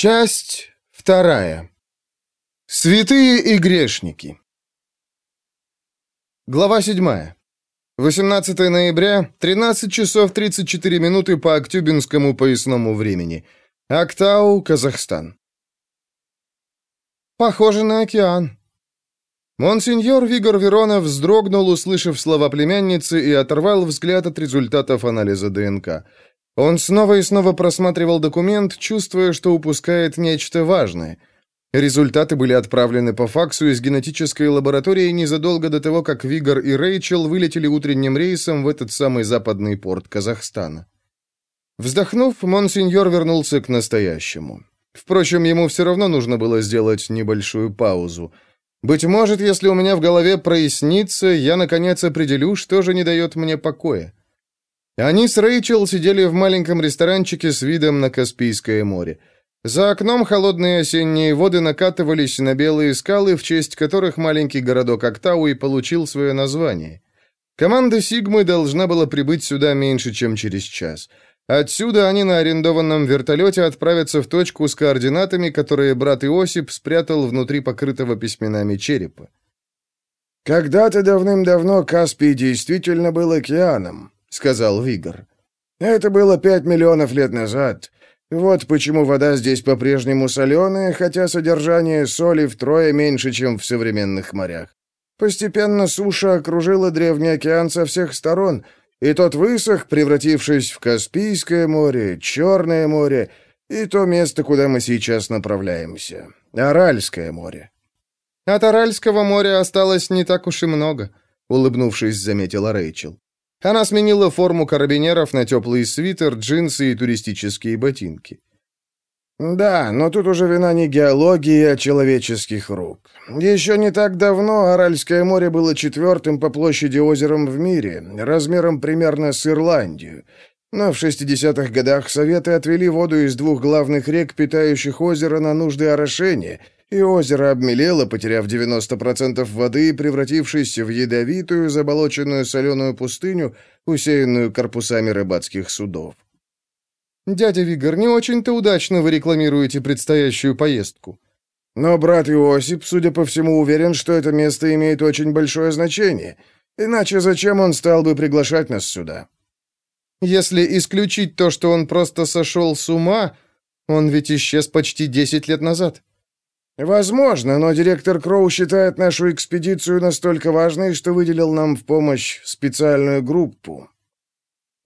Часть вторая. Святые и грешники. Глава 7. 18 ноября, 13 часов 34 минуты по Актюбинскому поясному времени. Актау, Казахстан. Похоже на океан. Монсеньор Вигор Веронов вздрогнул, услышав слова племянницы, и оторвал взгляд от результатов анализа ДНК. Он снова и снова просматривал документ, чувствуя, что упускает нечто важное. Результаты были отправлены по факсу из генетической лаборатории незадолго до того, как Вигор и Рэйчел вылетели утренним рейсом в этот самый западный порт Казахстана. Вздохнув, Монсеньор вернулся к настоящему. Впрочем, ему все равно нужно было сделать небольшую паузу. Быть может, если у меня в голове прояснится, я, наконец, определю, что же не дает мне покоя. Они с Рэйчел сидели в маленьком ресторанчике с видом на Каспийское море. За окном холодные осенние воды накатывались на белые скалы, в честь которых маленький городок Актауи получил свое название. Команда «Сигмы» должна была прибыть сюда меньше, чем через час. Отсюда они на арендованном вертолете отправятся в точку с координатами, которые брат Иосип спрятал внутри покрытого письменами черепа. «Когда-то давным-давно Каспий действительно был океаном», — сказал Вигор. «Это было пять миллионов лет назад. Вот почему вода здесь по-прежнему соленая, хотя содержание соли втрое меньше, чем в современных морях. Постепенно суша окружила Древний океан со всех сторон, и тот высох, превратившись в Каспийское море, Черное море и то место, куда мы сейчас направляемся — Аральское море». «От Аральского моря осталось не так уж и много», — улыбнувшись, заметила Рэйчел. Она сменила форму карабинеров на теплый свитер, джинсы и туристические ботинки. «Да, но тут уже вина не геологии, а человеческих рук. Еще не так давно Аральское море было четвертым по площади озером в мире, размером примерно с Ирландию. Но в 60-х годах Советы отвели воду из двух главных рек, питающих озеро, на нужды орошения — и озеро обмелело, потеряв 90% воды и превратившись в ядовитую, заболоченную соленую пустыню, усеянную корпусами рыбацких судов. «Дядя Вигор, не очень-то удачно вы рекламируете предстоящую поездку». «Но брат Иосип, судя по всему, уверен, что это место имеет очень большое значение. Иначе зачем он стал бы приглашать нас сюда?» «Если исключить то, что он просто сошел с ума, он ведь исчез почти 10 лет назад». «Возможно, но директор Кроу считает нашу экспедицию настолько важной, что выделил нам в помощь специальную группу».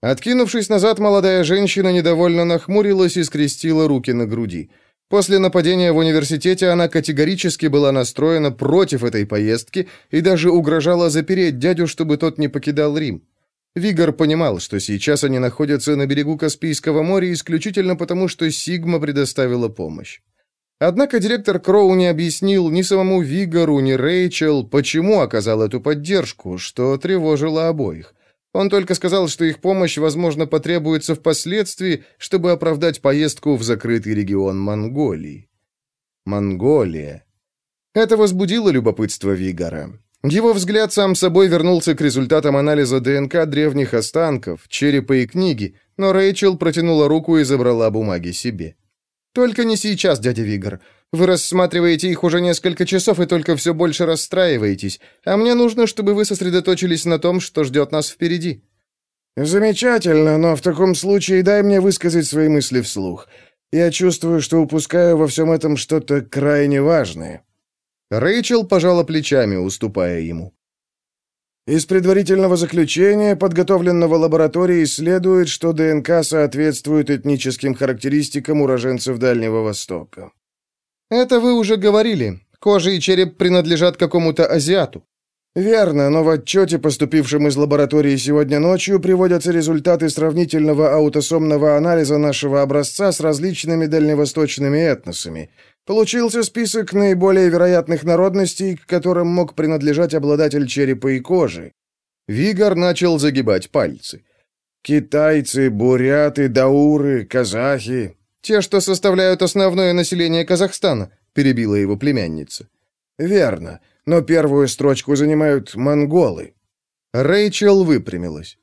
Откинувшись назад, молодая женщина недовольно нахмурилась и скрестила руки на груди. После нападения в университете она категорически была настроена против этой поездки и даже угрожала запереть дядю, чтобы тот не покидал Рим. Вигор понимал, что сейчас они находятся на берегу Каспийского моря исключительно потому, что Сигма предоставила помощь. Однако директор Кроу не объяснил ни самому Вигору, ни Рэйчел, почему оказал эту поддержку, что тревожило обоих. Он только сказал, что их помощь, возможно, потребуется впоследствии, чтобы оправдать поездку в закрытый регион Монголии. Монголия. Это возбудило любопытство Вигора. Его взгляд сам собой вернулся к результатам анализа ДНК древних останков, черепа и книги, но Рэйчел протянула руку и забрала бумаги себе. «Только не сейчас, дядя Вигор. Вы рассматриваете их уже несколько часов и только все больше расстраиваетесь, а мне нужно, чтобы вы сосредоточились на том, что ждет нас впереди». «Замечательно, но в таком случае дай мне высказать свои мысли вслух. Я чувствую, что упускаю во всем этом что-то крайне важное». Рэйчел пожала плечами, уступая ему. Из предварительного заключения, подготовленного лабораторией, следует, что ДНК соответствует этническим характеристикам уроженцев Дальнего Востока. Это вы уже говорили. Кожа и череп принадлежат какому-то азиату. Верно, но в отчете, поступившем из лаборатории сегодня ночью, приводятся результаты сравнительного аутосомного анализа нашего образца с различными дальневосточными этносами – Получился список наиболее вероятных народностей, к которым мог принадлежать обладатель черепа и кожи. Вигор начал загибать пальцы. Китайцы, буряты, дауры, казахи. Те, что составляют основное население Казахстана, перебила его племянница. Верно, но первую строчку занимают монголы. Рэйчел выпрямилась.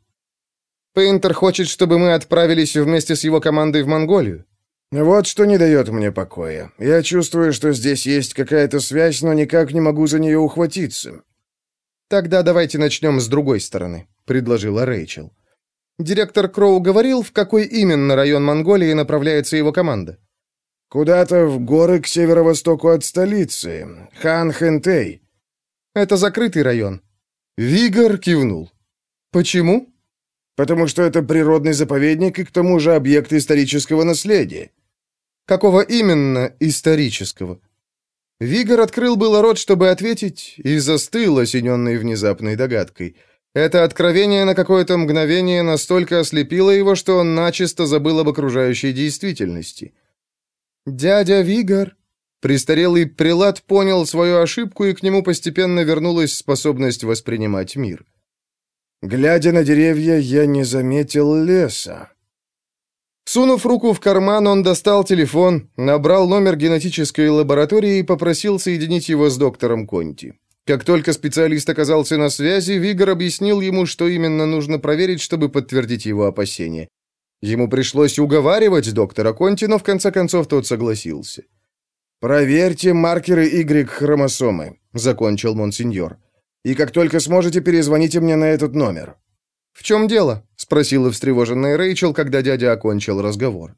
Пейнтер хочет, чтобы мы отправились вместе с его командой в Монголию. Вот что не дает мне покоя. Я чувствую, что здесь есть какая-то связь, но никак не могу за нее ухватиться. Тогда давайте начнем с другой стороны, предложила Рэйчел. Директор Кроу говорил, в какой именно район Монголии направляется его команда. Куда-то в горы к северо-востоку от столицы. Хан-Хэнтэй. Это закрытый район. Вигор кивнул. Почему? Потому что это природный заповедник и к тому же объект исторического наследия. Какого именно исторического? Вигор открыл было рот, чтобы ответить, и застыл, осененный внезапной догадкой. Это откровение на какое-то мгновение настолько ослепило его, что он начисто забыл об окружающей действительности. «Дядя Вигор!» Престарелый прилад понял свою ошибку, и к нему постепенно вернулась способность воспринимать мир. «Глядя на деревья, я не заметил леса». Сунув руку в карман, он достал телефон, набрал номер генетической лаборатории и попросил соединить его с доктором Конти. Как только специалист оказался на связи, Вигор объяснил ему, что именно нужно проверить, чтобы подтвердить его опасения. Ему пришлось уговаривать доктора Конти, но в конце концов тот согласился. «Проверьте маркеры Y-хромосомы», — закончил монсеньор. «И как только сможете, перезвоните мне на этот номер». «В чем дело?» — спросила встревоженная Рэйчел, когда дядя окончил разговор.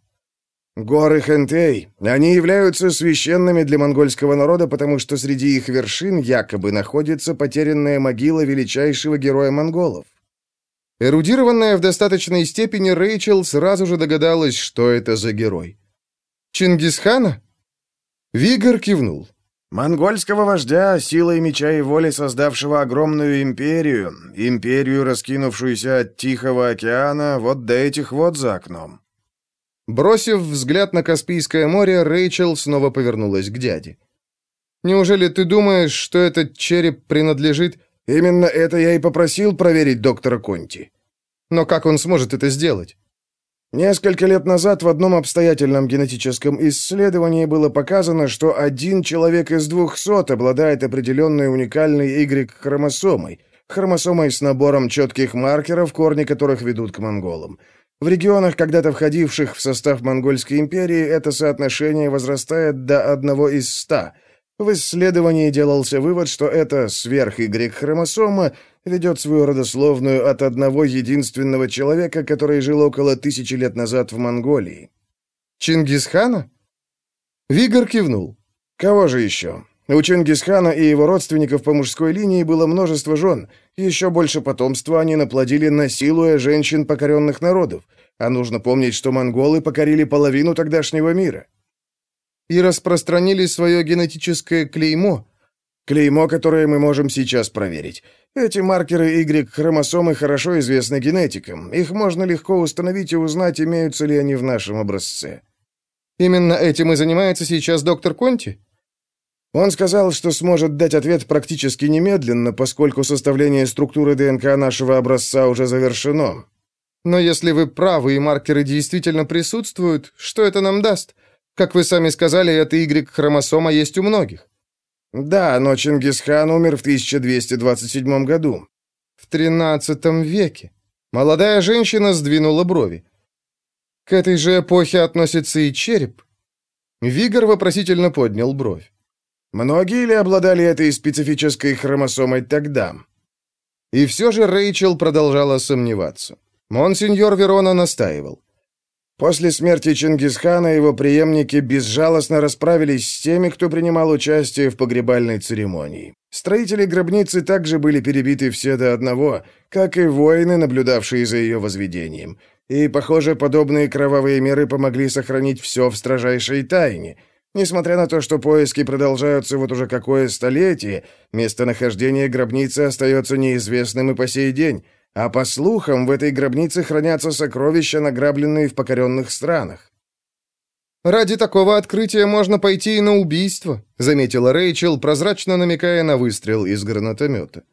«Горы Хентей. Они являются священными для монгольского народа, потому что среди их вершин якобы находится потерянная могила величайшего героя монголов. Эрудированная в достаточной степени Рэйчел сразу же догадалась, что это за герой. «Чингисхана?» Вигор кивнул. «Монгольского вождя, силой меча и воли создавшего огромную империю, империю, раскинувшуюся от Тихого океана, вот до этих вот за окном». Бросив взгляд на Каспийское море, Рэйчел снова повернулась к дяде. «Неужели ты думаешь, что этот череп принадлежит...» «Именно это я и попросил проверить доктора Конти. Но как он сможет это сделать? Несколько лет назад в одном обстоятельном генетическом исследовании было показано, что один человек из двухсот обладает определенной уникальной Y-хромосомой, хромосомой с набором четких маркеров, корни которых ведут к монголам. В регионах, когда-то входивших в состав Монгольской империи, это соотношение возрастает до одного из ста – в исследовании делался вывод, что эта сверх-Y-хромосома ведет свою родословную от одного единственного человека, который жил около тысячи лет назад в Монголии. Чингисхана? Вигор кивнул. Кого же еще? У Чингисхана и его родственников по мужской линии было множество жен. Еще больше потомства они наплодили, насилуя женщин покоренных народов. А нужно помнить, что монголы покорили половину тогдашнего мира и распространили свое генетическое клеймо. Клеймо, которое мы можем сейчас проверить. Эти маркеры Y-хромосомы хорошо известны генетикам. Их можно легко установить и узнать, имеются ли они в нашем образце. Именно этим и занимается сейчас доктор Конти? Он сказал, что сможет дать ответ практически немедленно, поскольку составление структуры ДНК нашего образца уже завершено. Но если вы правы и маркеры действительно присутствуют, что это нам даст? Как вы сами сказали, эта Y-хромосома есть у многих. Да, но Чингисхан умер в 1227 году. В 13 веке. Молодая женщина сдвинула брови. К этой же эпохе относится и череп. Вигор вопросительно поднял бровь. Многие ли обладали этой специфической хромосомой тогда? И все же Рэйчел продолжала сомневаться. Монсеньор Верона настаивал. После смерти Чингисхана его преемники безжалостно расправились с теми, кто принимал участие в погребальной церемонии. Строители гробницы также были перебиты все до одного, как и воины, наблюдавшие за ее возведением. И, похоже, подобные кровавые меры помогли сохранить все в строжайшей тайне. Несмотря на то, что поиски продолжаются вот уже какое столетие, местонахождение гробницы остается неизвестным и по сей день. А по слухам, в этой гробнице хранятся сокровища, награбленные в покоренных странах. «Ради такого открытия можно пойти и на убийство», заметила Рэйчел, прозрачно намекая на выстрел из гранатомета.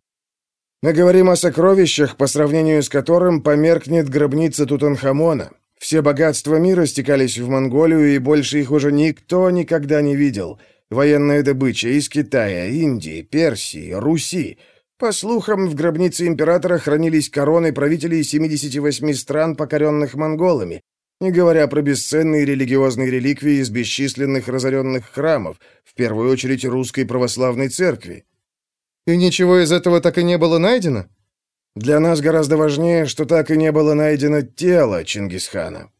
«Мы говорим о сокровищах, по сравнению с которым померкнет гробница Тутанхамона. Все богатства мира стекались в Монголию, и больше их уже никто никогда не видел. Военная добыча из Китая, Индии, Персии, Руси — по слухам, в гробнице императора хранились короны правителей 78 стран, покоренных монголами. не говоря про бесценные религиозные реликвии из бесчисленных разоренных храмов, в первую очередь русской православной церкви. И ничего из этого так и не было найдено? Для нас гораздо важнее, что так и не было найдено тело Чингисхана.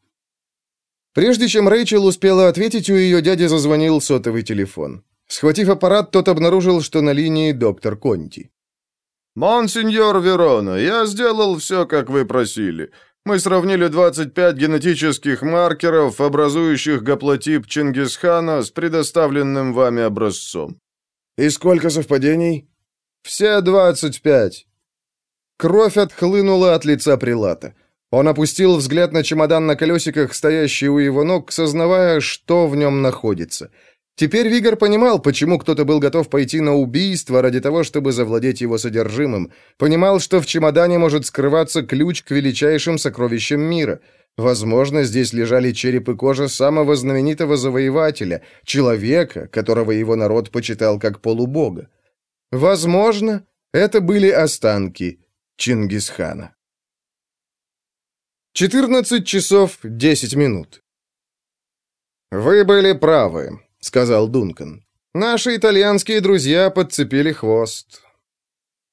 Прежде чем Рэйчел успела ответить, у ее дяди зазвонил сотовый телефон. Схватив аппарат, тот обнаружил, что на линии доктор Конти. «Монсеньор Верона, я сделал все, как вы просили. Мы сравнили 25 генетических маркеров, образующих гаплотип Чингисхана, с предоставленным вами образцом». «И сколько совпадений?» «Все 25». Кровь отхлынула от лица Прилата. Он опустил взгляд на чемодан на колесиках, стоящий у его ног, сознавая, что в нем находится. Теперь Вигор понимал, почему кто-то был готов пойти на убийство ради того, чтобы завладеть его содержимым. Понимал, что в чемодане может скрываться ключ к величайшим сокровищам мира. Возможно, здесь лежали череп и кожа самого знаменитого завоевателя, человека, которого его народ почитал как полубога. Возможно, это были останки Чингисхана. 14 часов 10 минут. «Вы были правы», — сказал Дункан. «Наши итальянские друзья подцепили хвост».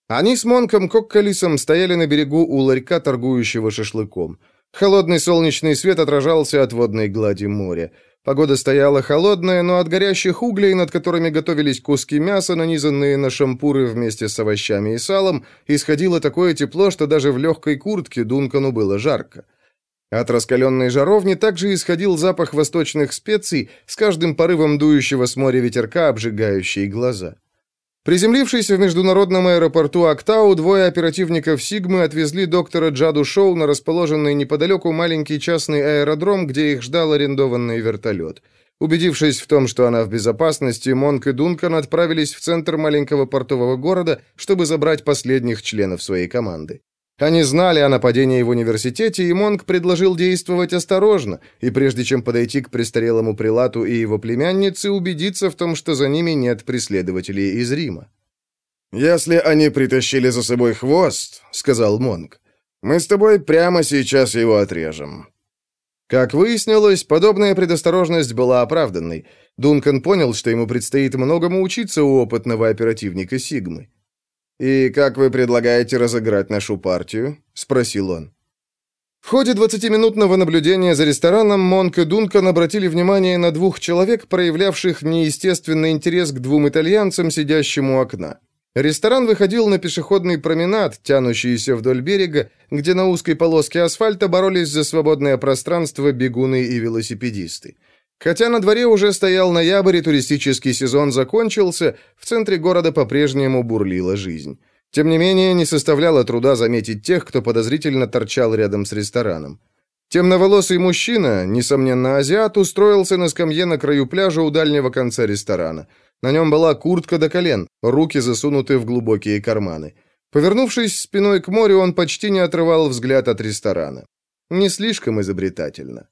Они с Монком Коккалисом стояли на берегу у ларька, торгующего шашлыком. Холодный солнечный свет отражался от водной глади моря. Погода стояла холодная, но от горящих углей, над которыми готовились куски мяса, нанизанные на шампуры вместе с овощами и салом, исходило такое тепло, что даже в легкой куртке Дункану было жарко. От раскаленной жаровни также исходил запах восточных специй, с каждым порывом дующего с моря ветерка, обжигающий глаза. Приземлившись в международном аэропорту Актау, двое оперативников «Сигмы» отвезли доктора Джаду Шоу на расположенный неподалеку маленький частный аэродром, где их ждал арендованный вертолет. Убедившись в том, что она в безопасности, Монк и Дункан отправились в центр маленького портового города, чтобы забрать последних членов своей команды. Они знали о нападении в университете, и Монг предложил действовать осторожно, и прежде чем подойти к престарелому прилату и его племяннице, убедиться в том, что за ними нет преследователей из Рима. «Если они притащили за собой хвост», — сказал Монг, — «мы с тобой прямо сейчас его отрежем». Как выяснилось, подобная предосторожность была оправданной. Дункан понял, что ему предстоит многому учиться у опытного оперативника Сигмы. «И как вы предлагаете разыграть нашу партию?» — спросил он. В ходе 20-минутного наблюдения за рестораном Монк и Дункан обратили внимание на двух человек, проявлявших неестественный интерес к двум итальянцам, сидящим у окна. Ресторан выходил на пешеходный променад, тянущийся вдоль берега, где на узкой полоске асфальта боролись за свободное пространство бегуны и велосипедисты. Хотя на дворе уже стоял ноябрь и туристический сезон закончился, в центре города по-прежнему бурлила жизнь. Тем не менее, не составляло труда заметить тех, кто подозрительно торчал рядом с рестораном. Темноволосый мужчина, несомненно азиат, устроился на скамье на краю пляжа у дальнего конца ресторана. На нем была куртка до колен, руки засунуты в глубокие карманы. Повернувшись спиной к морю, он почти не отрывал взгляд от ресторана. Не слишком изобретательно.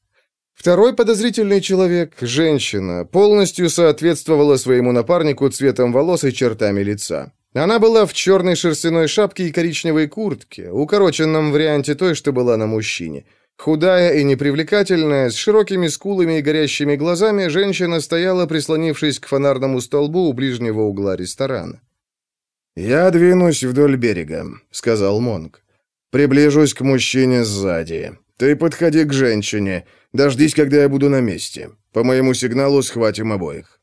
Второй подозрительный человек, женщина, полностью соответствовала своему напарнику цветом волос и чертами лица. Она была в черной шерстяной шапке и коричневой куртке, укороченном варианте той, что была на мужчине. Худая и непривлекательная, с широкими скулами и горящими глазами, женщина стояла, прислонившись к фонарному столбу у ближнего угла ресторана. «Я двинусь вдоль берега», — сказал Монг. «Приближусь к мужчине сзади. Ты подходи к женщине. Дождись, когда я буду на месте. По моему сигналу схватим обоих».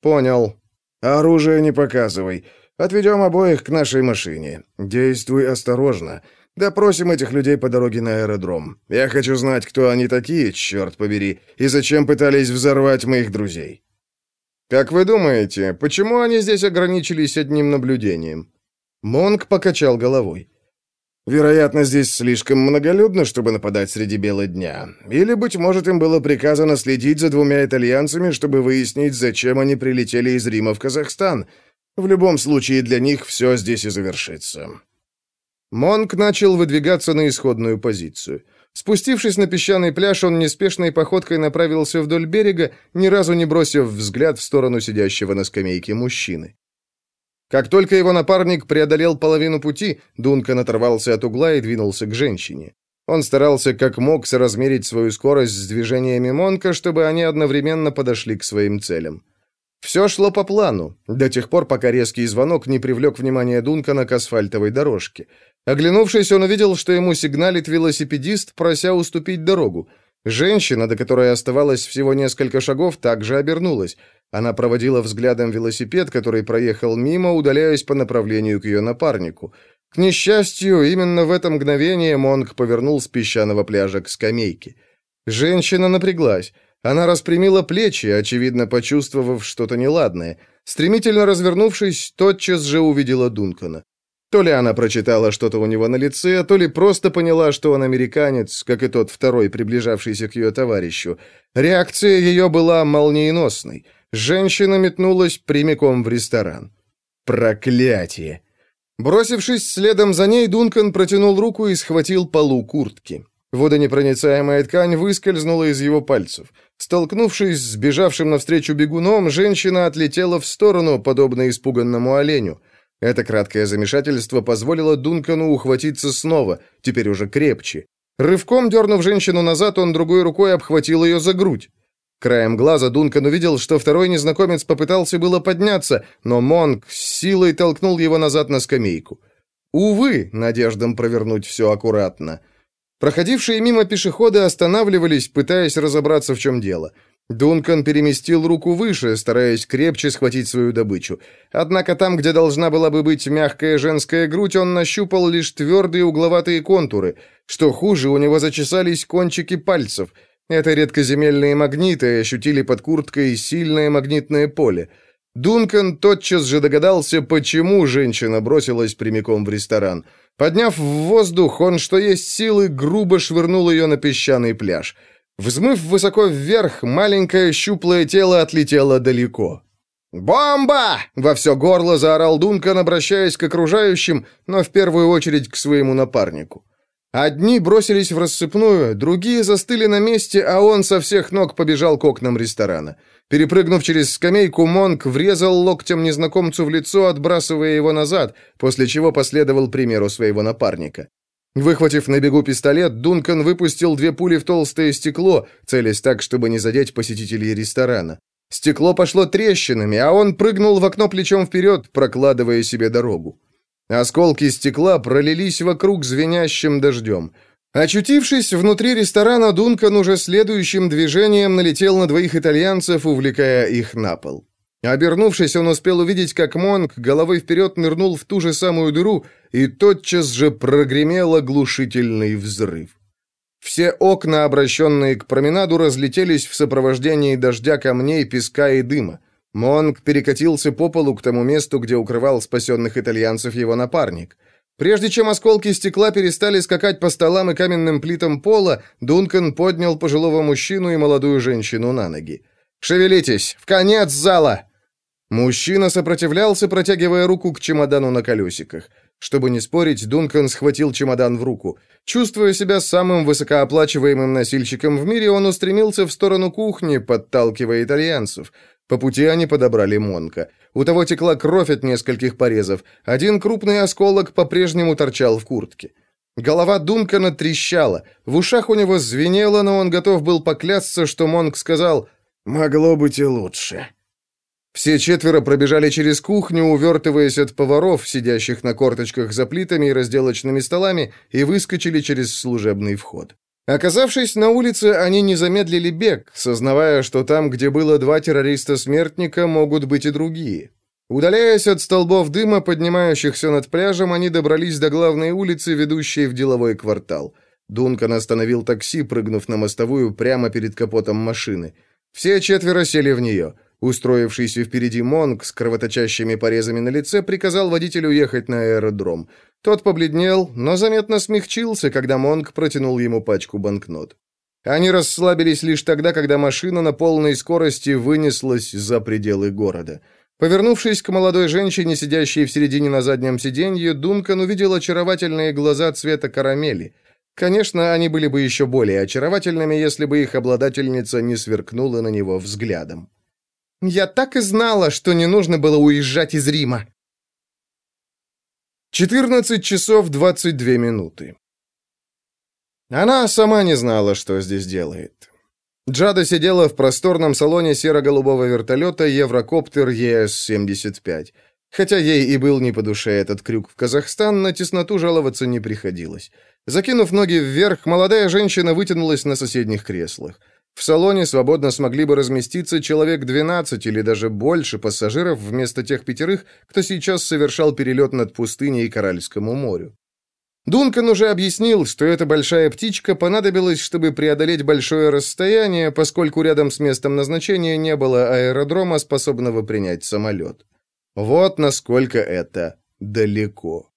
«Понял». «Оружие не показывай. Отведем обоих к нашей машине. Действуй осторожно. Допросим этих людей по дороге на аэродром. Я хочу знать, кто они такие, черт побери, и зачем пытались взорвать моих друзей». «Как вы думаете, почему они здесь ограничились одним наблюдением?» Монк покачал головой. Вероятно, здесь слишком многолюдно, чтобы нападать среди бела дня. Или, быть может, им было приказано следить за двумя итальянцами, чтобы выяснить, зачем они прилетели из Рима в Казахстан. В любом случае, для них все здесь и завершится. Монк начал выдвигаться на исходную позицию. Спустившись на песчаный пляж, он неспешной походкой направился вдоль берега, ни разу не бросив взгляд в сторону сидящего на скамейке мужчины. Как только его напарник преодолел половину пути, Дункан оторвался от угла и двинулся к женщине. Он старался как мог соразмерить свою скорость с движениями Монка, чтобы они одновременно подошли к своим целям. Все шло по плану, до тех пор, пока резкий звонок не привлек внимание Дункана к асфальтовой дорожке. Оглянувшись, он увидел, что ему сигналит велосипедист, прося уступить дорогу. Женщина, до которой оставалось всего несколько шагов, также обернулась. Она проводила взглядом велосипед, который проехал мимо, удаляясь по направлению к ее напарнику. К несчастью, именно в это мгновение Монг повернул с песчаного пляжа к скамейке. Женщина напряглась. Она распрямила плечи, очевидно почувствовав что-то неладное. Стремительно развернувшись, тотчас же увидела Дункана. То ли она прочитала что-то у него на лице, то ли просто поняла, что он американец, как и тот второй, приближавшийся к ее товарищу. Реакция ее была молниеносной. Женщина метнулась прямиком в ресторан. Проклятие! Бросившись следом за ней, Дункан протянул руку и схватил полу куртки. Водонепроницаемая ткань выскользнула из его пальцев. Столкнувшись с бежавшим навстречу бегуном, женщина отлетела в сторону, подобно испуганному оленю. Это краткое замешательство позволило Дункану ухватиться снова, теперь уже крепче. Рывком дернув женщину назад, он другой рукой обхватил ее за грудь. Краем глаза Дункан увидел, что второй незнакомец попытался было подняться, но Монк с силой толкнул его назад на скамейку. Увы, надеждам провернуть все аккуратно. Проходившие мимо пешеходы останавливались, пытаясь разобраться, в чем дело. Дункан переместил руку выше, стараясь крепче схватить свою добычу. Однако там, где должна была бы быть мягкая женская грудь, он нащупал лишь твердые угловатые контуры. Что хуже, у него зачесались кончики пальцев — это редкоземельные магниты ощутили под курткой сильное магнитное поле. Дункан тотчас же догадался, почему женщина бросилась прямиком в ресторан. Подняв в воздух, он, что есть силы, грубо швырнул ее на песчаный пляж. Взмыв высоко вверх, маленькое щуплое тело отлетело далеко. «Бомба!» — во все горло заорал Дункан, обращаясь к окружающим, но в первую очередь к своему напарнику. Одни бросились в рассыпную, другие застыли на месте, а он со всех ног побежал к окнам ресторана. Перепрыгнув через скамейку, Монк врезал локтем незнакомцу в лицо, отбрасывая его назад, после чего последовал примеру своего напарника. Выхватив на бегу пистолет, Дункан выпустил две пули в толстое стекло, целясь так, чтобы не задеть посетителей ресторана. Стекло пошло трещинами, а он прыгнул в окно плечом вперед, прокладывая себе дорогу. Осколки стекла пролились вокруг звенящим дождем. Очутившись внутри ресторана, Дункан уже следующим движением налетел на двоих итальянцев, увлекая их на пол. Обернувшись, он успел увидеть, как Монк головой вперед нырнул в ту же самую дыру, и тотчас же прогремел оглушительный взрыв. Все окна, обращенные к променаду, разлетелись в сопровождении дождя камней, песка и дыма. Монг перекатился по полу к тому месту, где укрывал спасенных итальянцев его напарник. Прежде чем осколки стекла перестали скакать по столам и каменным плитам пола, Дункан поднял пожилого мужчину и молодую женщину на ноги. «Шевелитесь! В конец зала!» Мужчина сопротивлялся, протягивая руку к чемодану на колесиках. Чтобы не спорить, Дункан схватил чемодан в руку. Чувствуя себя самым высокооплачиваемым носильщиком в мире, он устремился в сторону кухни, подталкивая итальянцев. По пути они подобрали Монка. У того текла кровь от нескольких порезов. Один крупный осколок по-прежнему торчал в куртке. Голова Дункана трещала. В ушах у него звенело, но он готов был поклясться, что Монк сказал «Могло быть и лучше». Все четверо пробежали через кухню, увертываясь от поваров, сидящих на корточках за плитами и разделочными столами, и выскочили через служебный вход. Оказавшись на улице, они не замедлили бег, сознавая, что там, где было два террориста-смертника, могут быть и другие. Удаляясь от столбов дыма, поднимающихся над пляжем, они добрались до главной улицы, ведущей в деловой квартал. Дункан остановил такси, прыгнув на мостовую прямо перед капотом машины. Все четверо сели в нее. Устроившийся впереди Монг с кровоточащими порезами на лице приказал водителю ехать на аэродром. Тот побледнел, но заметно смягчился, когда Монг протянул ему пачку банкнот. Они расслабились лишь тогда, когда машина на полной скорости вынеслась за пределы города. Повернувшись к молодой женщине, сидящей в середине на заднем сиденье, Дункан увидел очаровательные глаза цвета карамели. Конечно, они были бы еще более очаровательными, если бы их обладательница не сверкнула на него взглядом. Я так и знала, что не нужно было уезжать из Рима. 14 часов 22 минуты. Она сама не знала, что здесь делает. Джада сидела в просторном салоне серо-голубого вертолета Еврокоптер ЕС-75. Хотя ей и был не по душе этот крюк в Казахстан, на тесноту жаловаться не приходилось. Закинув ноги вверх, молодая женщина вытянулась на соседних креслах. В салоне свободно смогли бы разместиться человек 12 или даже больше пассажиров вместо тех пятерых, кто сейчас совершал перелет над пустыней и Коральскому морю. Дункан уже объяснил, что эта большая птичка понадобилась, чтобы преодолеть большое расстояние, поскольку рядом с местом назначения не было аэродрома, способного принять самолет. Вот насколько это далеко.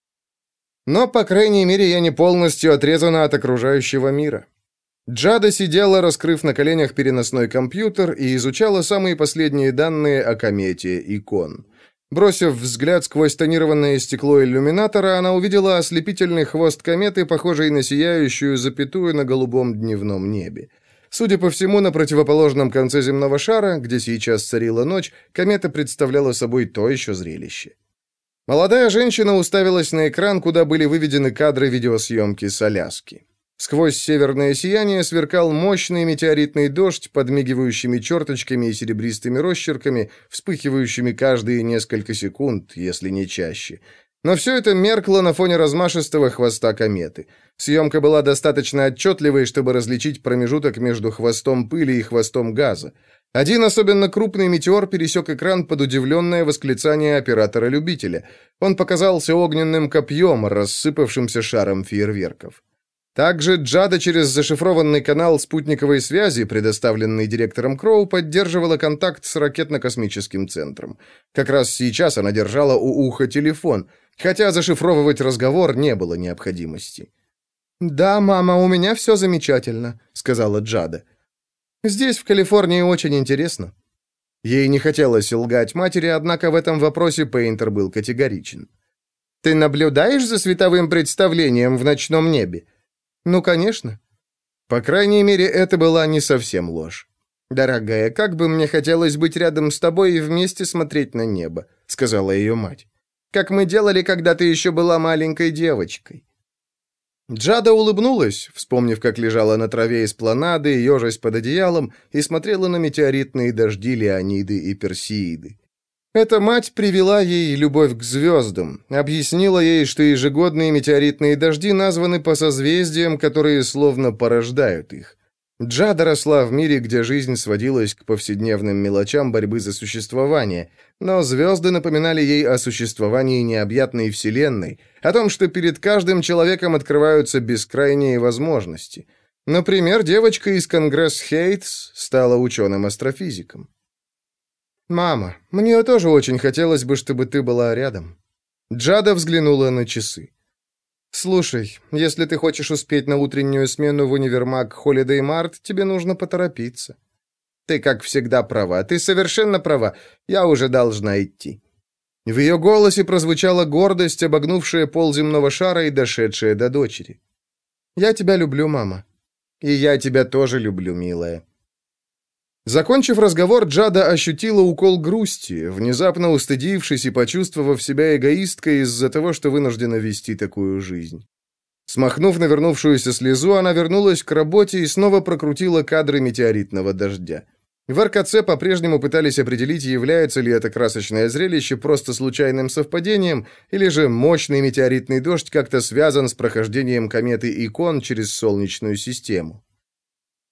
Но, по крайней мере, я не полностью отрезана от окружающего мира. Джада сидела, раскрыв на коленях переносной компьютер, и изучала самые последние данные о комете Икон. Бросив взгляд сквозь тонированное стекло иллюминатора, она увидела ослепительный хвост кометы, похожий на сияющую запятую на голубом дневном небе. Судя по всему, на противоположном конце земного шара, где сейчас царила ночь, комета представляла собой то еще зрелище. Молодая женщина уставилась на экран, куда были выведены кадры видеосъемки с Аляски. Сквозь северное сияние сверкал мощный метеоритный дождь, подмигивающими черточками и серебристыми росчерками, вспыхивающими каждые несколько секунд, если не чаще. Но все это меркло на фоне размашистого хвоста кометы. Съемка была достаточно отчетливой, чтобы различить промежуток между хвостом пыли и хвостом газа. Один особенно крупный метеор пересек экран под удивленное восклицание оператора-любителя. Он показался огненным копьем, рассыпавшимся шаром фейерверков. Также Джада через зашифрованный канал спутниковой связи, предоставленный директором Кроу, поддерживала контакт с ракетно-космическим центром. Как раз сейчас она держала у уха телефон, хотя зашифровывать разговор не было необходимости. «Да, мама, у меня все замечательно», — сказала Джада. «Здесь, в Калифорнии, очень интересно». Ей не хотелось лгать матери, однако в этом вопросе Пейнтер был категоричен. «Ты наблюдаешь за световым представлением в ночном небе?» «Ну, конечно». По крайней мере, это была не совсем ложь. «Дорогая, как бы мне хотелось быть рядом с тобой и вместе смотреть на небо», — сказала ее мать. «Как мы делали, когда ты еще была маленькой девочкой». Джада улыбнулась, вспомнив, как лежала на траве из планады, ежась под одеялом, и смотрела на метеоритные дожди Леониды и Персииды. Эта мать привела ей любовь к звездам, объяснила ей, что ежегодные метеоритные дожди названы по созвездиям, которые словно порождают их. Джада росла в мире, где жизнь сводилась к повседневным мелочам борьбы за существование, но звезды напоминали ей о существовании необъятной вселенной, о том, что перед каждым человеком открываются бескрайние возможности. Например, девочка из Конгресс Хейтс стала ученым-астрофизиком. «Мама, мне тоже очень хотелось бы, чтобы ты была рядом». Джада взглянула на часы. «Слушай, если ты хочешь успеть на утреннюю смену в универмаг Holiday Mart, тебе нужно поторопиться». «Ты, как всегда, права. Ты совершенно права. Я уже должна идти». В ее голосе прозвучала гордость, обогнувшая пол земного шара и дошедшая до дочери. «Я тебя люблю, мама». «И я тебя тоже люблю, милая». Закончив разговор, Джада ощутила укол грусти, внезапно устыдившись и почувствовав себя эгоисткой из-за того, что вынуждена вести такую жизнь. Смахнув навернувшуюся слезу, она вернулась к работе и снова прокрутила кадры метеоритного дождя. В РКЦ по-прежнему пытались определить, является ли это красочное зрелище просто случайным совпадением, или же мощный метеоритный дождь как-то связан с прохождением кометы Икон через Солнечную систему.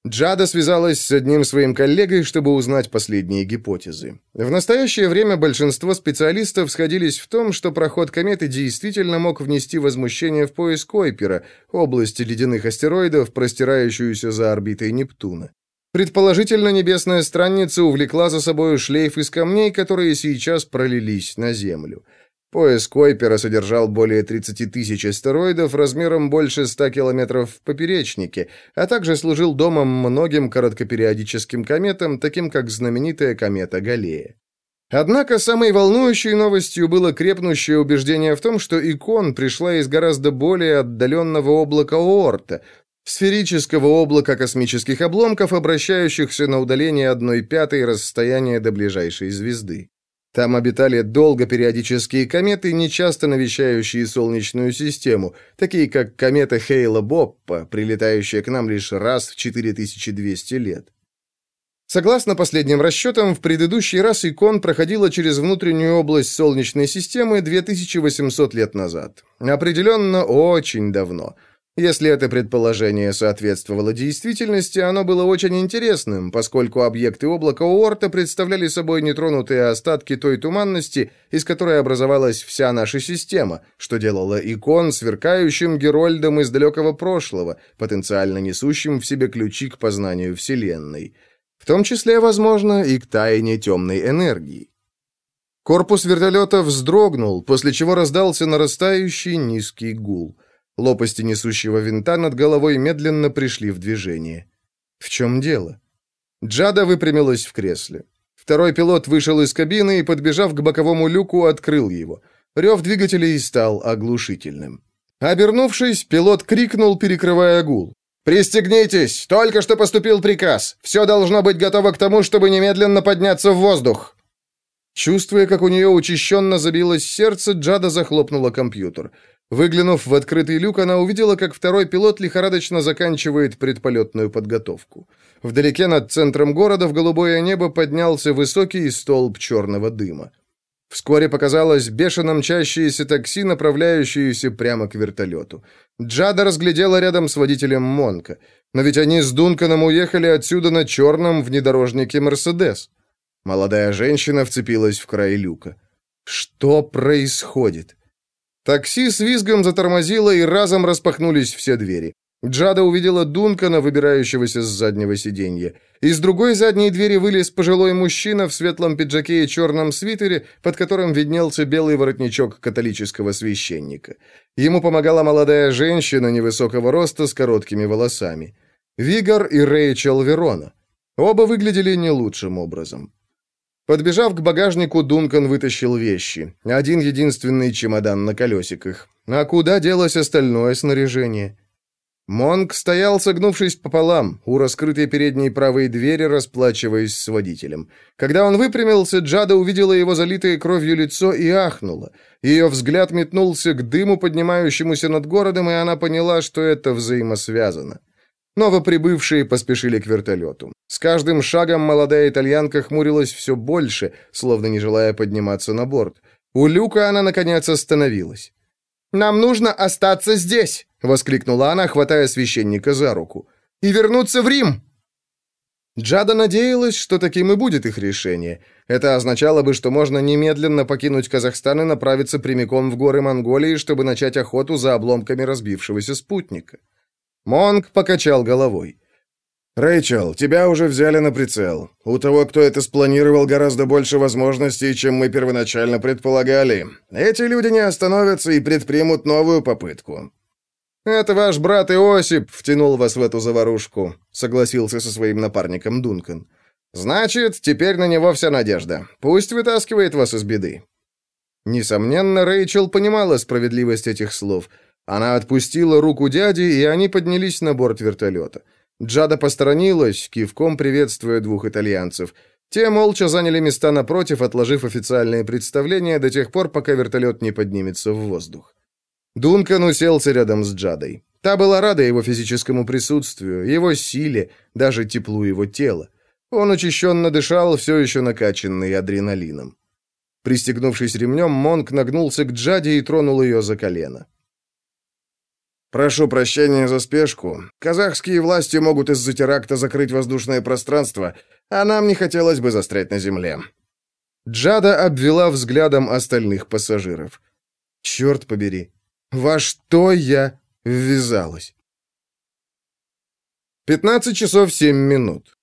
Джада связалась с одним своим коллегой, чтобы узнать последние гипотезы. В настоящее время большинство специалистов сходились в том, что проход кометы действительно мог внести возмущение в пояс Койпера, области ледяных астероидов, простирающуюся за орбитой Нептуна. Предположительно, небесная странница увлекла за собой шлейф из камней, которые сейчас пролились на Землю. Пояс Койпера содержал более 30 тысяч астероидов размером больше 100 километров в поперечнике, а также служил домом многим короткопериодическим кометам, таким как знаменитая комета Галлея. Однако самой волнующей новостью было крепнущее убеждение в том, что икон пришла из гораздо более отдаленного облака Оорта, сферического облака космических обломков, обращающихся на удаление одной пятой расстояния до ближайшей звезды. Там обитали долго периодические кометы, нечасто навещающие Солнечную систему, такие как комета Хейла-Боппа, прилетающая к нам лишь раз в 4200 лет. Согласно последним расчетам, в предыдущий раз икон проходила через внутреннюю область Солнечной системы 2800 лет назад. Определенно, очень давно – если это предположение соответствовало действительности, оно было очень интересным, поскольку объекты облака Уорта представляли собой нетронутые остатки той туманности, из которой образовалась вся наша система, что делало икон сверкающим герольдом из далекого прошлого, потенциально несущим в себе ключи к познанию Вселенной. В том числе, возможно, и к тайне темной энергии. Корпус вертолета вздрогнул, после чего раздался нарастающий низкий гул – Лопасти несущего винта над головой медленно пришли в движение. В чем дело? Джада выпрямилась в кресле. Второй пилот вышел из кабины и, подбежав к боковому люку, открыл его. Рев двигателей стал оглушительным. Обернувшись, пилот крикнул, перекрывая гул. «Пристегнитесь! Только что поступил приказ! Все должно быть готово к тому, чтобы немедленно подняться в воздух!» Чувствуя, как у нее учащенно забилось сердце, Джада захлопнула компьютер. Выглянув в открытый люк, она увидела, как второй пилот лихорадочно заканчивает предполетную подготовку. Вдалеке над центром города в голубое небо поднялся высокий столб черного дыма. Вскоре показалось бешено мчащееся такси, направляющееся прямо к вертолету. Джада разглядела рядом с водителем Монка. Но ведь они с Дунканом уехали отсюда на черном внедорожнике «Мерседес». Молодая женщина вцепилась в край люка. «Что происходит?» Такси с визгом затормозило, и разом распахнулись все двери. Джада увидела Дункана, выбирающегося с заднего сиденья. Из другой задней двери вылез пожилой мужчина в светлом пиджаке и черном свитере, под которым виднелся белый воротничок католического священника. Ему помогала молодая женщина невысокого роста с короткими волосами. Вигор и Рэйчел Верона. Оба выглядели не лучшим образом. Подбежав к багажнику, Дункан вытащил вещи. Один единственный чемодан на колесиках. А куда делось остальное снаряжение? Монк стоял, согнувшись пополам, у раскрытой передней правой двери, расплачиваясь с водителем. Когда он выпрямился, Джада увидела его залитое кровью лицо и ахнула. Ее взгляд метнулся к дыму, поднимающемуся над городом, и она поняла, что это взаимосвязано. Новоприбывшие поспешили к вертолету. С каждым шагом молодая итальянка хмурилась все больше, словно не желая подниматься на борт. У люка она, наконец, остановилась. «Нам нужно остаться здесь!» — воскликнула она, хватая священника за руку. «И вернуться в Рим!» Джада надеялась, что таким и будет их решение. Это означало бы, что можно немедленно покинуть Казахстан и направиться прямиком в горы Монголии, чтобы начать охоту за обломками разбившегося спутника. Монг покачал головой. «Рэйчел, тебя уже взяли на прицел. У того, кто это спланировал, гораздо больше возможностей, чем мы первоначально предполагали. Эти люди не остановятся и предпримут новую попытку». «Это ваш брат Иосип втянул вас в эту заварушку», — согласился со своим напарником Дункан. «Значит, теперь на него вся надежда. Пусть вытаскивает вас из беды». Несомненно, Рэйчел понимала справедливость этих слов — она отпустила руку дяди, и они поднялись на борт вертолета. Джада посторонилась, кивком приветствуя двух итальянцев. Те молча заняли места напротив, отложив официальные представления до тех пор, пока вертолет не поднимется в воздух. Дункан уселся рядом с Джадой. Та была рада его физическому присутствию, его силе, даже теплу его тела. Он учащенно дышал, все еще накачанный адреналином. Пристегнувшись ремнем, Монк нагнулся к Джаде и тронул ее за колено. «Прошу прощения за спешку. Казахские власти могут из-за теракта закрыть воздушное пространство, а нам не хотелось бы застрять на земле». Джада обвела взглядом остальных пассажиров. «Черт побери, во что я ввязалась?» 15 часов 7 минут.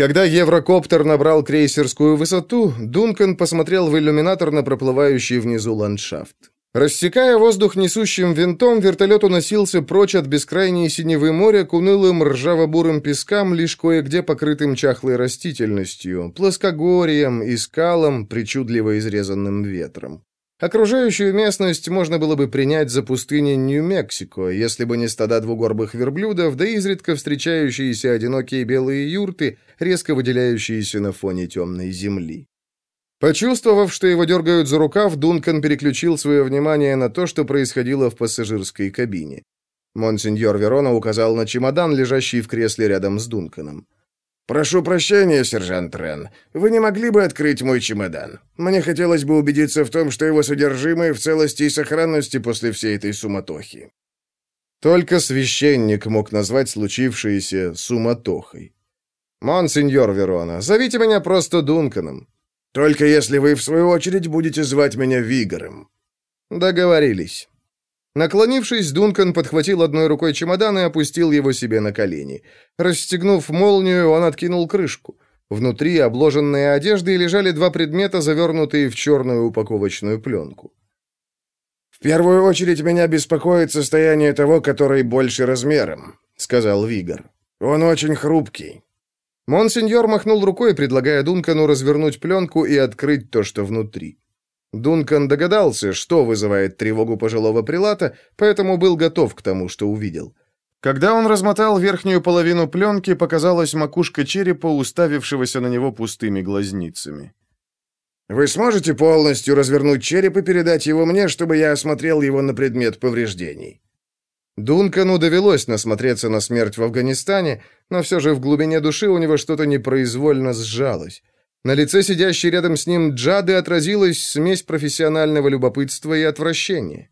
Когда Еврокоптер набрал крейсерскую высоту, Дункан посмотрел в иллюминатор на проплывающий внизу ландшафт. Рассекая воздух несущим винтом, вертолет уносился прочь от бескрайней синевы моря к унылым ржаво-бурым пескам, лишь кое-где покрытым чахлой растительностью, плоскогорьем и скалам, причудливо изрезанным ветром. Окружающую местность можно было бы принять за пустыню Нью-Мексико, если бы не стада двугорбых верблюдов, да изредка встречающиеся одинокие белые юрты, резко выделяющиеся на фоне темной земли. Почувствовав, что его дергают за рукав, Дункан переключил свое внимание на то, что происходило в пассажирской кабине. Монсеньор Верона указал на чемодан, лежащий в кресле рядом с Дунканом. «Прошу прощения, сержант Рен. Вы не могли бы открыть мой чемодан? Мне хотелось бы убедиться в том, что его содержимое в целости и сохранности после всей этой суматохи». Только священник мог назвать случившееся суматохой. «Монсеньор Верона, зовите меня просто Дунканом». «Только если вы, в свою очередь, будете звать меня Вигором». «Договорились». Наклонившись, Дункан подхватил одной рукой чемодан и опустил его себе на колени. Расстегнув молнию, он откинул крышку. Внутри, обложенные одеждой, лежали два предмета, завернутые в черную упаковочную пленку. «В первую очередь меня беспокоит состояние того, который больше размером», — сказал Вигор. «Он очень хрупкий». Монсеньор махнул рукой, предлагая Дункану развернуть пленку и открыть то, что внутри. Дункан догадался, что вызывает тревогу пожилого прилата, поэтому был готов к тому, что увидел. Когда он размотал верхнюю половину пленки, показалась макушка черепа, уставившегося на него пустыми глазницами. «Вы сможете полностью развернуть череп и передать его мне, чтобы я осмотрел его на предмет повреждений?» Дункану довелось насмотреться на смерть в Афганистане, но все же в глубине души у него что-то непроизвольно сжалось. На лице сидящей рядом с ним Джады отразилась смесь профессионального любопытства и отвращения.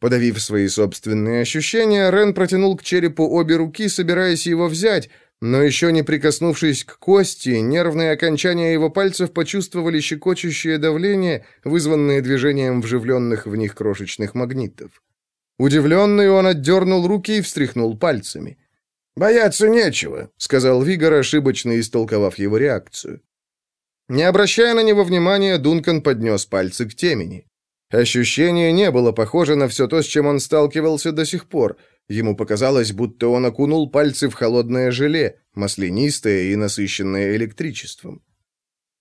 Подавив свои собственные ощущения, Рен протянул к черепу обе руки, собираясь его взять, но еще не прикоснувшись к кости, нервные окончания его пальцев почувствовали щекочущее давление, вызванное движением вживленных в них крошечных магнитов. Удивленный, он отдернул руки и встряхнул пальцами. «Бояться нечего», — сказал Вигор, ошибочно истолковав его реакцию. Не обращая на него внимания, Дункан поднес пальцы к темени. Ощущение не было похоже на все то, с чем он сталкивался до сих пор. Ему показалось, будто он окунул пальцы в холодное желе, маслянистое и насыщенное электричеством.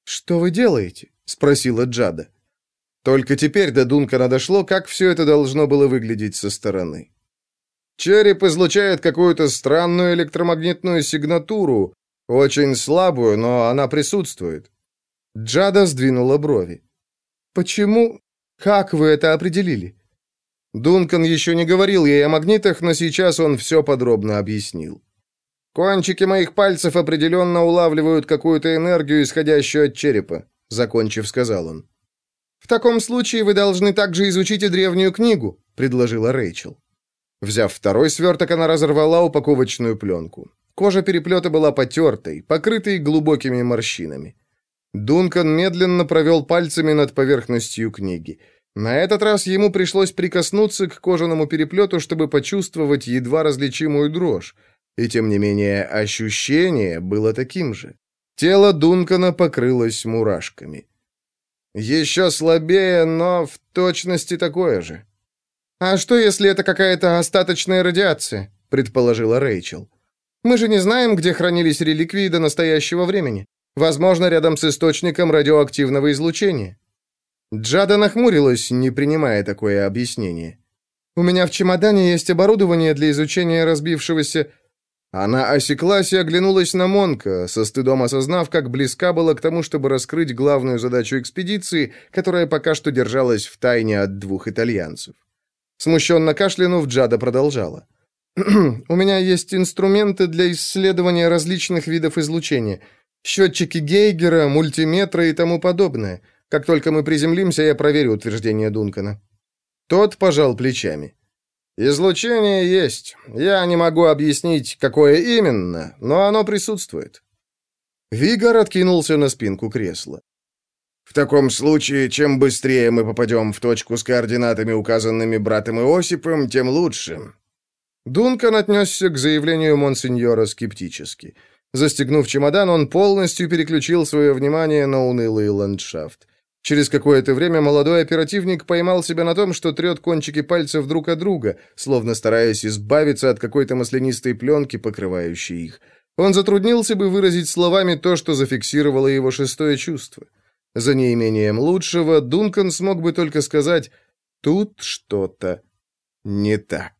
«Что вы делаете?» — спросила Джада. Только теперь до Дункана дошло, как все это должно было выглядеть со стороны. Череп излучает какую-то странную электромагнитную сигнатуру, очень слабую, но она присутствует. Джада сдвинула брови. «Почему? Как вы это определили?» Дункан еще не говорил ей о магнитах, но сейчас он все подробно объяснил. «Кончики моих пальцев определенно улавливают какую-то энергию, исходящую от черепа», — закончив, сказал он. «В таком случае вы должны также изучить и древнюю книгу», — предложила Рэйчел. Взяв второй сверток, она разорвала упаковочную пленку. Кожа переплета была потертой, покрытой глубокими морщинами. Дункан медленно провел пальцами над поверхностью книги. На этот раз ему пришлось прикоснуться к кожаному переплету, чтобы почувствовать едва различимую дрожь. И тем не менее ощущение было таким же. Тело Дункана покрылось мурашками. Еще слабее, но в точности такое же. «А что, если это какая-то остаточная радиация?» — предположила Рэйчел. «Мы же не знаем, где хранились реликвии до настоящего времени. Возможно, рядом с источником радиоактивного излучения. Джада нахмурилась, не принимая такое объяснение. «У меня в чемодане есть оборудование для изучения разбившегося...» Она осеклась и оглянулась на Монка, со стыдом осознав, как близка была к тому, чтобы раскрыть главную задачу экспедиции, которая пока что держалась в тайне от двух итальянцев. Смущенно кашлянув, Джада продолжала. «У меня есть инструменты для исследования различных видов излучения — Счетчики Гейгера, мультиметры и тому подобное. Как только мы приземлимся, я проверю утверждение Дункана». Тот пожал плечами. «Излучение есть. Я не могу объяснить, какое именно, но оно присутствует». Вигор откинулся на спинку кресла. «В таком случае, чем быстрее мы попадем в точку с координатами, указанными братом Иосипом, тем лучше». Дункан отнесся к заявлению монсеньора скептически – Застегнув чемодан, он полностью переключил свое внимание на унылый ландшафт. Через какое-то время молодой оперативник поймал себя на том, что трет кончики пальцев друг от друга, словно стараясь избавиться от какой-то маслянистой пленки, покрывающей их. Он затруднился бы выразить словами то, что зафиксировало его шестое чувство. За неимением лучшего Дункан смог бы только сказать «тут что-то не так».